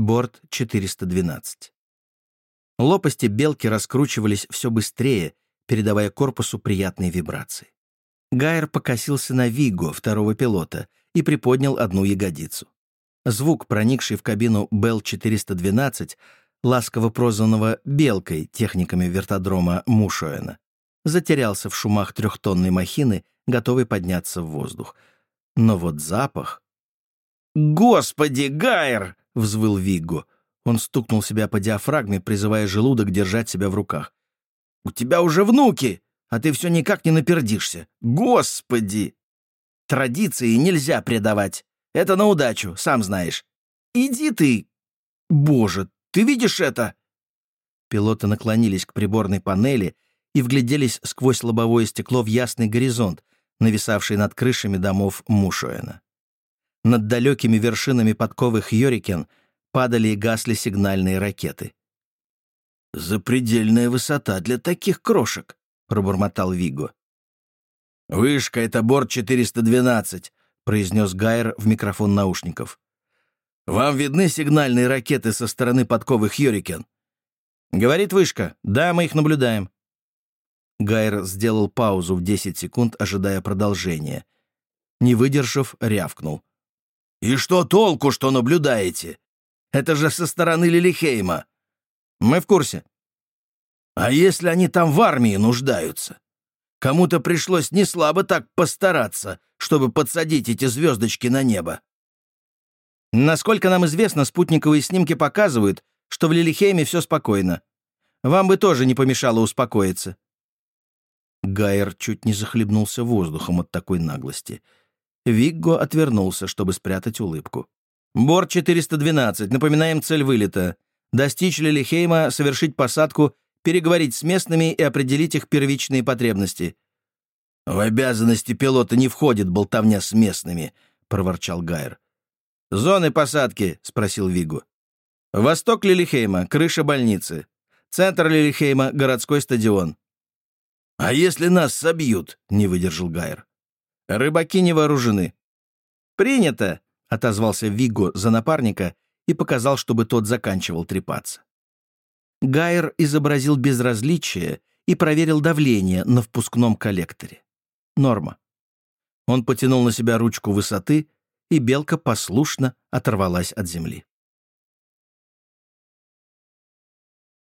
Борт 412. Лопасти белки раскручивались все быстрее, передавая корпусу приятные вибрации. Гайер покосился на Виго, второго пилота, и приподнял одну ягодицу. Звук, проникший в кабину Белл-412, ласково прозванного «белкой» техниками вертодрома Мушоэна, затерялся в шумах трехтонной махины, готовой подняться в воздух. Но вот запах... «Господи, Гайер!» — взвыл Вигго. Он стукнул себя по диафрагме, призывая желудок держать себя в руках. «У тебя уже внуки, а ты все никак не напердишься. Господи!» «Традиции нельзя предавать. Это на удачу, сам знаешь. Иди ты!» «Боже, ты видишь это?» Пилоты наклонились к приборной панели и вгляделись сквозь лобовое стекло в ясный горизонт, нависавший над крышами домов Мушуэна. Над далекими вершинами подковых Йорикен падали и гасли сигнальные ракеты. «Запредельная высота для таких крошек», — пробормотал Виго. «Вышка — это борт 412», — произнес Гайер в микрофон наушников. «Вам видны сигнальные ракеты со стороны подковых Йорикен?» «Говорит вышка. Да, мы их наблюдаем». Гайер сделал паузу в 10 секунд, ожидая продолжения. Не выдержав, рявкнул. «И что толку, что наблюдаете? Это же со стороны Лилихейма. Мы в курсе. А если они там в армии нуждаются? Кому-то пришлось не слабо так постараться, чтобы подсадить эти звездочки на небо. Насколько нам известно, спутниковые снимки показывают, что в Лилихейме все спокойно. Вам бы тоже не помешало успокоиться. Гайер чуть не захлебнулся воздухом от такой наглости. Вигго отвернулся, чтобы спрятать улыбку. Борт 412. Напоминаем цель вылета. Достичь Лилихейма, совершить посадку, переговорить с местными и определить их первичные потребности. «В обязанности пилота не входит болтовня с местными», — проворчал Гайер. «Зоны посадки?» — спросил Вигу. «Восток Лилихейма, крыша больницы. Центр Лилихейма, городской стадион». «А если нас собьют?» — не выдержал Гайер. «Рыбаки не вооружены». «Принято!» — отозвался Виго за напарника и показал, чтобы тот заканчивал трепаться. Гайер изобразил безразличие и проверил давление на впускном коллекторе. Норма. Он потянул на себя ручку высоты, и белка послушно оторвалась от земли.